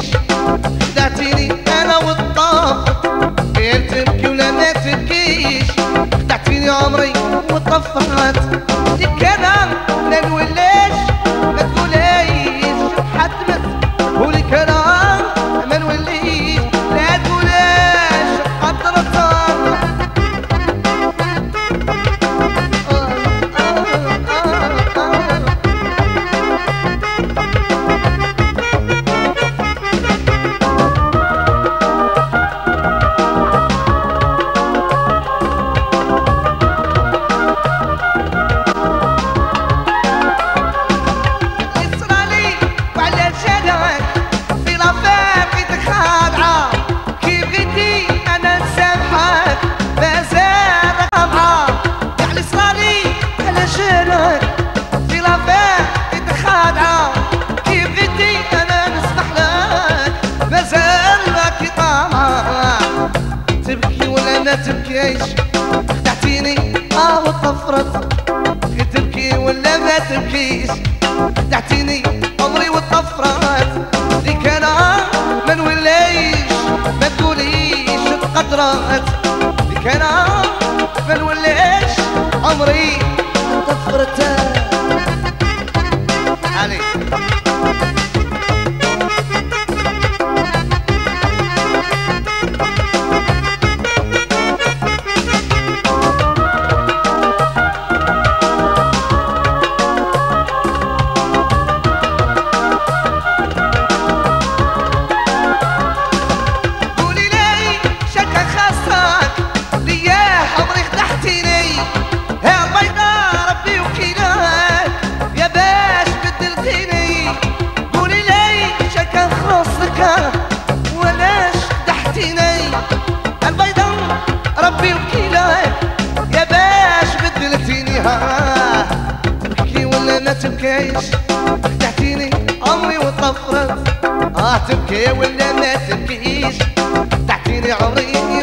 تبكيش خدعتيني أنا والطاقة. غير تبكي ولا ما تبكيش. خدعتيني عمري وطفحت ما تبكيش خدعتيني آه وطفرت. تبكي ولا ما تبكيش؟ خدعتيني عمري وطفرت. ليك أنا ما نوليش ما تقوليش تقدرت ليك أنا ما نوليش عمري وطفرت. عليك تبكيش تحكيني عمري وطفرة. آه تبكي ولا ما تبكيش. تحكيني عمري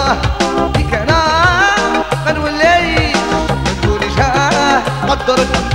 আমার দরকার